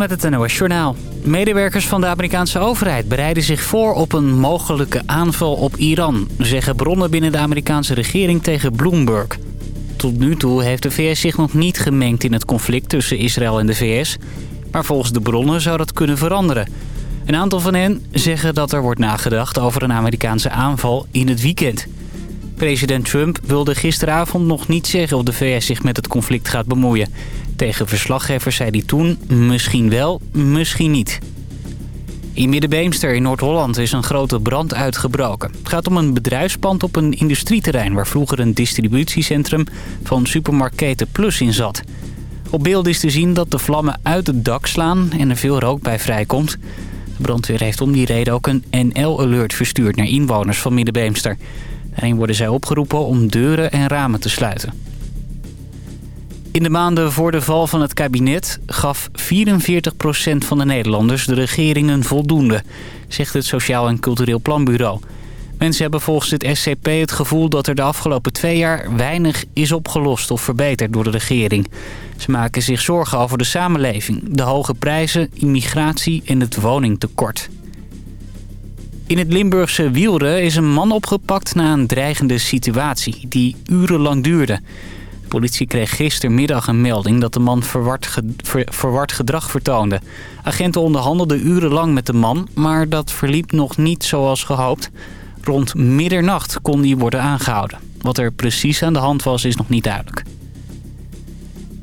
met het NOS Journaal. Medewerkers van de Amerikaanse overheid bereiden zich voor op een mogelijke aanval op Iran... zeggen bronnen binnen de Amerikaanse regering tegen Bloomberg. Tot nu toe heeft de VS zich nog niet gemengd in het conflict tussen Israël en de VS... maar volgens de bronnen zou dat kunnen veranderen. Een aantal van hen zeggen dat er wordt nagedacht over een Amerikaanse aanval in het weekend... President Trump wilde gisteravond nog niet zeggen of de VS zich met het conflict gaat bemoeien. Tegen verslaggevers zei hij toen misschien wel, misschien niet. In Middenbeemster in Noord-Holland is een grote brand uitgebroken. Het gaat om een bedrijfspand op een industrieterrein... waar vroeger een distributiecentrum van supermarketen Plus in zat. Op beeld is te zien dat de vlammen uit het dak slaan en er veel rook bij vrijkomt. De brandweer heeft om die reden ook een NL-alert verstuurd naar inwoners van Middenbeemster. Daarin worden zij opgeroepen om deuren en ramen te sluiten. In de maanden voor de val van het kabinet gaf 44% van de Nederlanders de regering een voldoende, zegt het Sociaal en Cultureel Planbureau. Mensen hebben volgens het SCP het gevoel dat er de afgelopen twee jaar weinig is opgelost of verbeterd door de regering. Ze maken zich zorgen over de samenleving, de hoge prijzen, immigratie en het woningtekort. In het Limburgse Wielre is een man opgepakt na een dreigende situatie die urenlang duurde. Politie kreeg gistermiddag een melding dat de man verward, verward gedrag vertoonde. Agenten onderhandelden urenlang met de man, maar dat verliep nog niet zoals gehoopt. Rond middernacht kon hij worden aangehouden. Wat er precies aan de hand was, is nog niet duidelijk.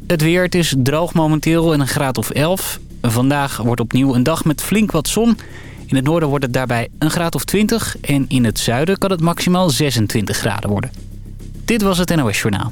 Het weer, het is droog momenteel en een graad of 11. Vandaag wordt opnieuw een dag met flink wat zon... In het noorden wordt het daarbij een graad of 20 en in het zuiden kan het maximaal 26 graden worden. Dit was het NOS Journaal.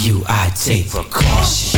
you I take precaution.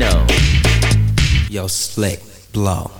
know. Yo, slick blow.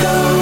go.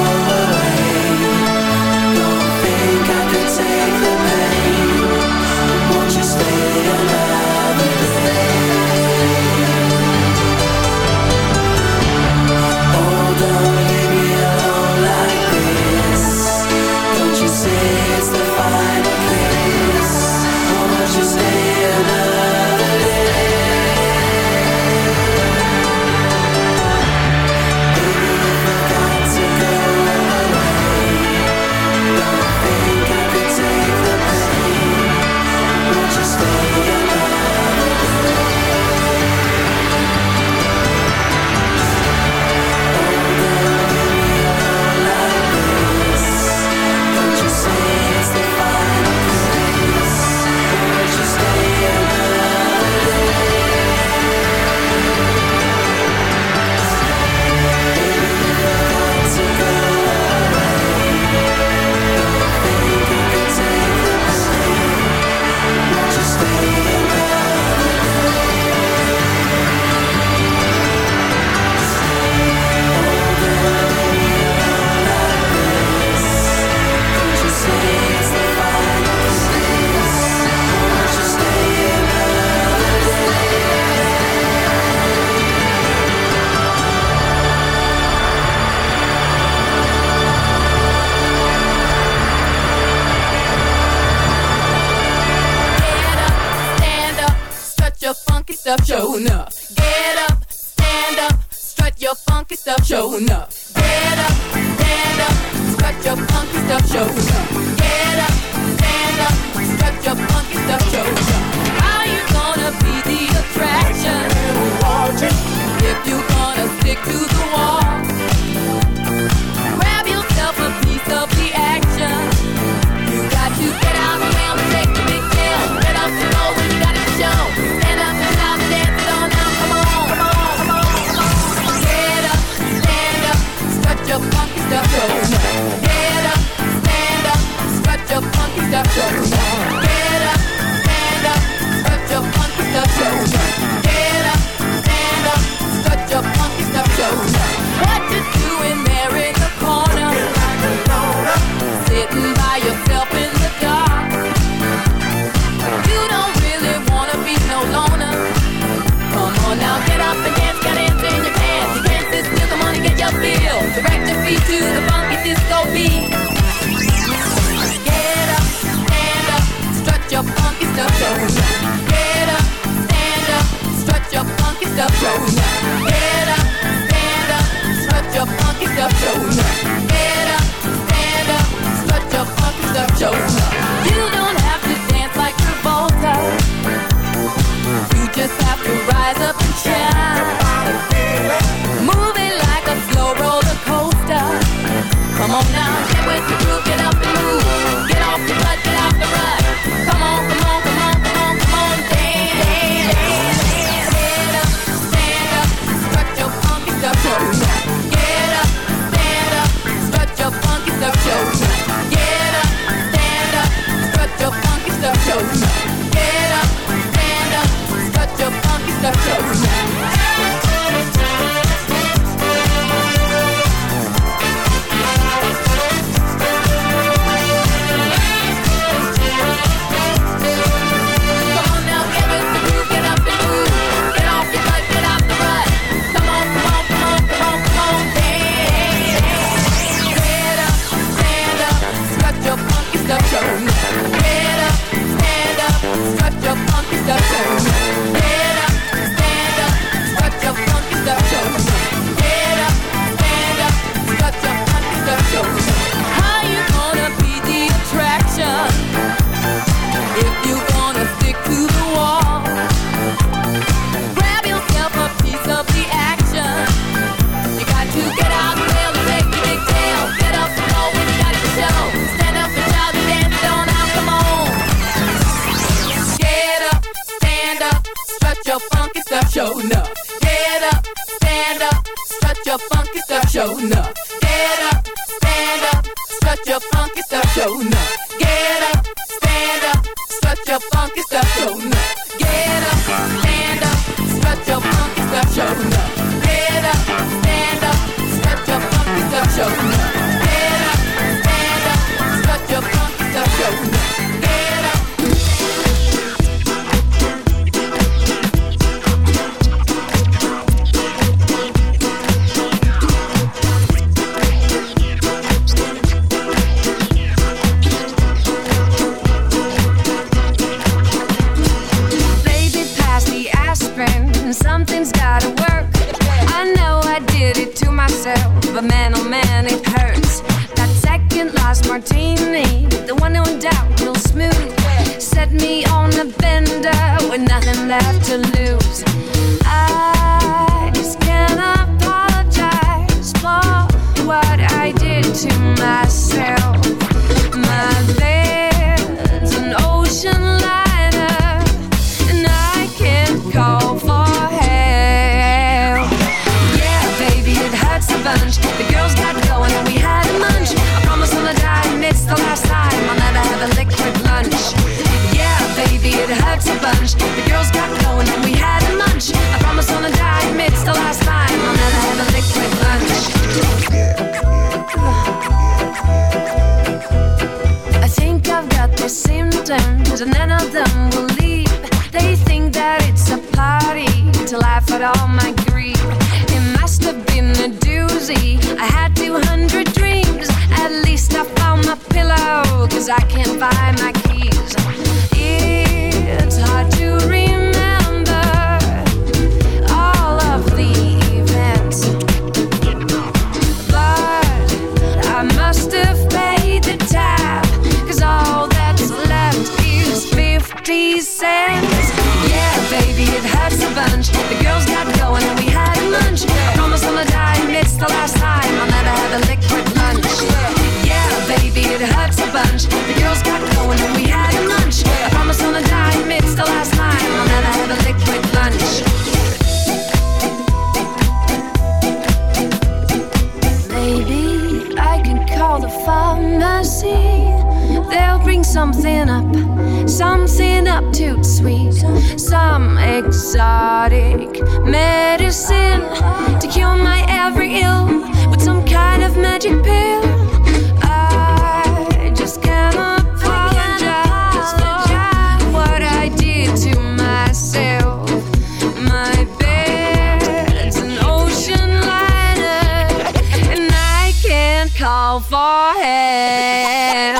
forehead.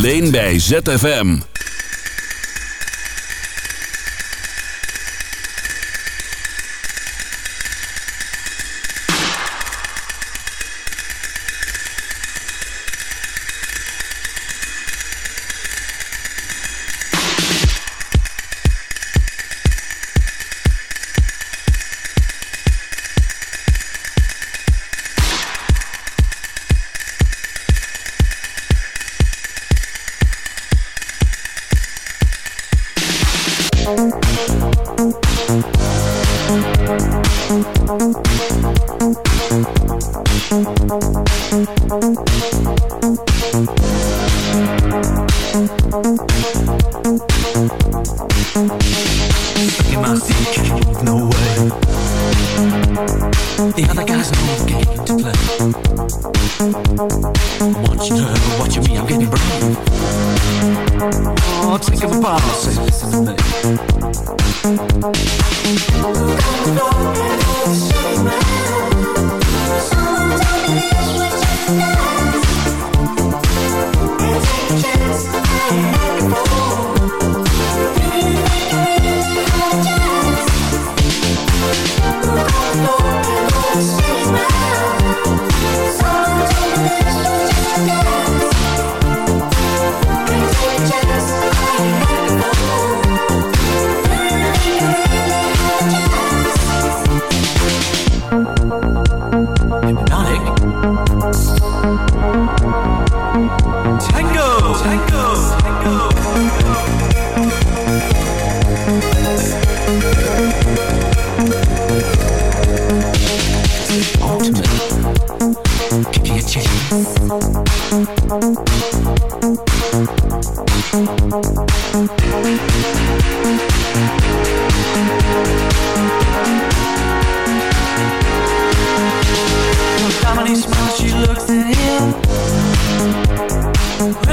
Alleen bij ZFM.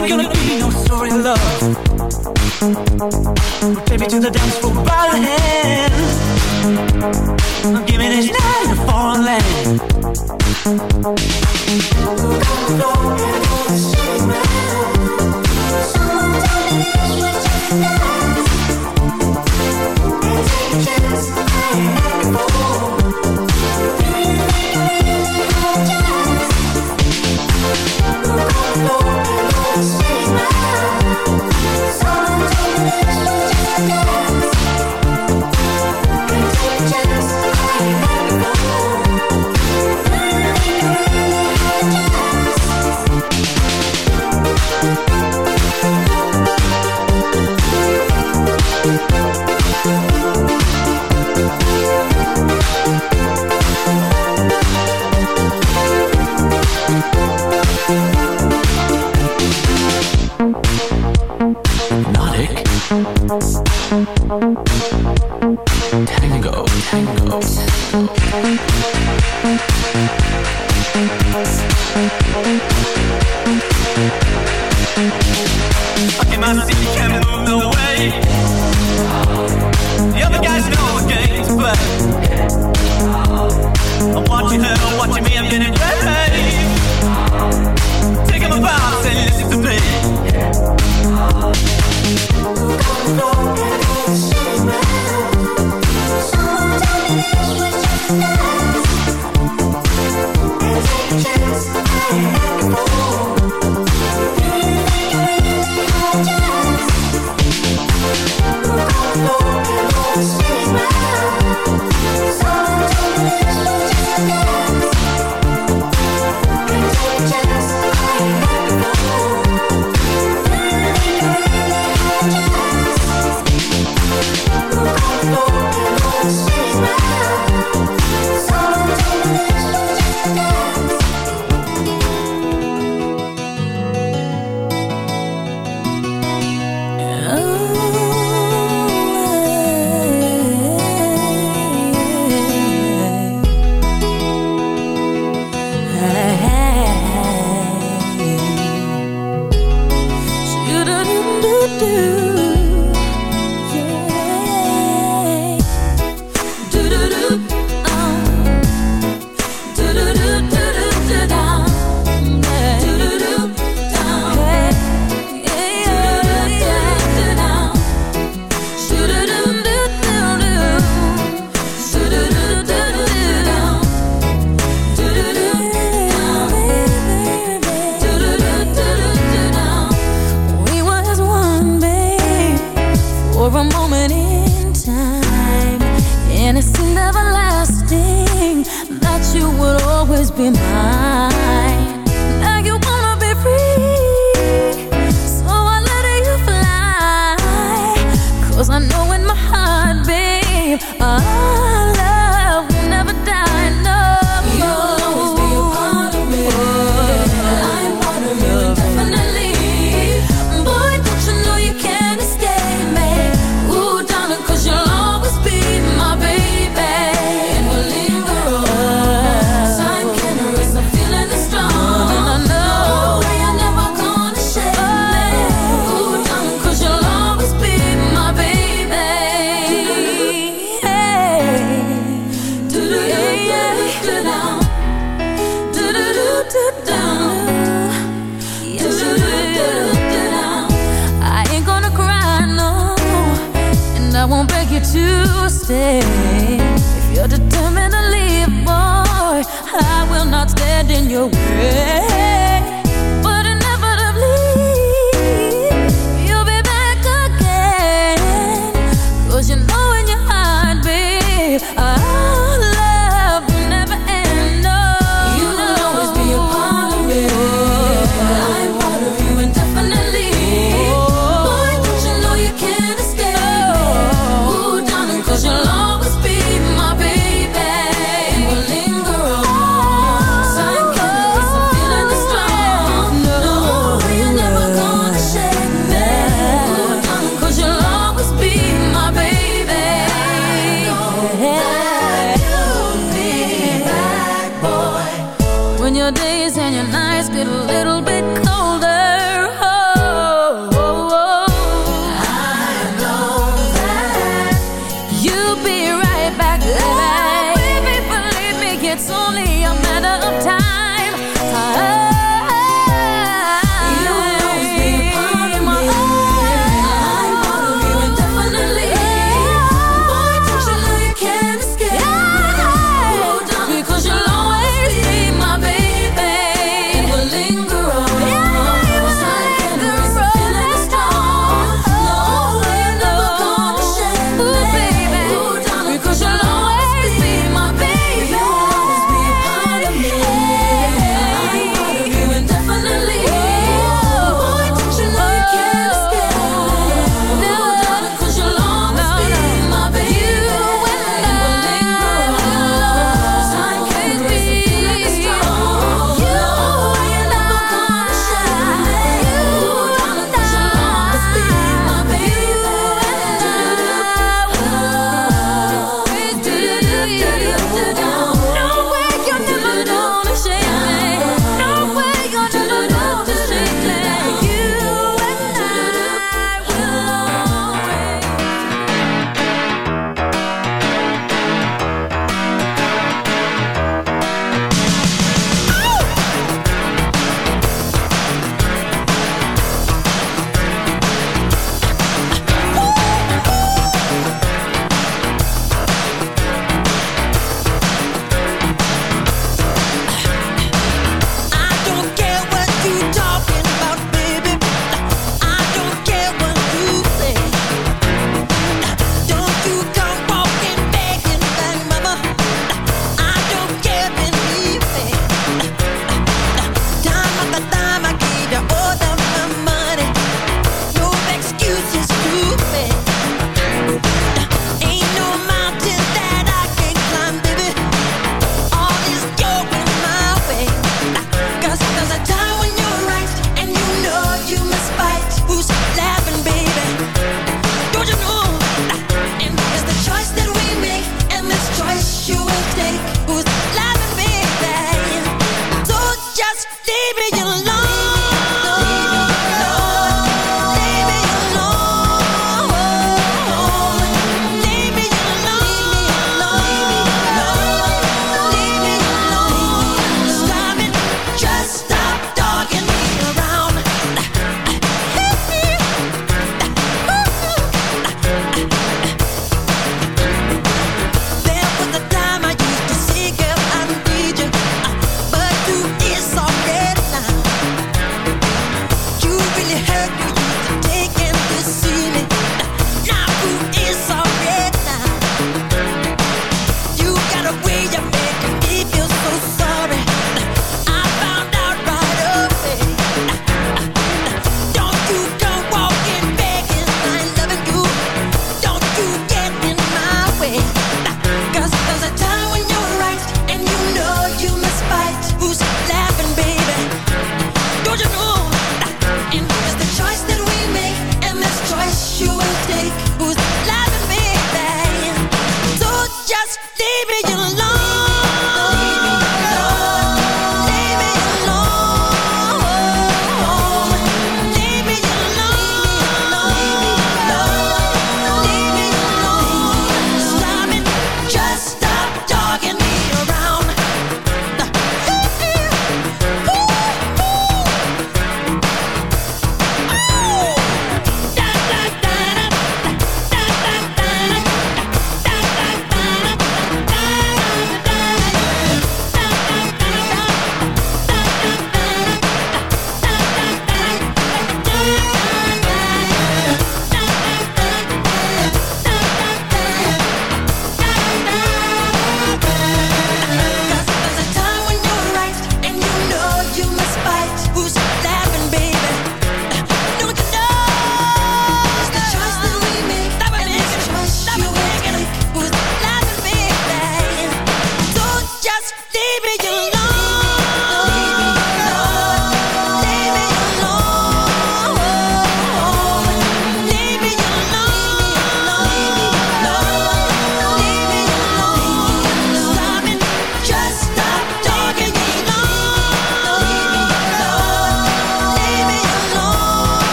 ain't gonna be no sorry love. Take me to the dance floor by the hand. I'm giving this night a foreign land Look out the door, and go to sleep Someone tell me this was just a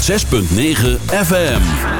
6.9 FM.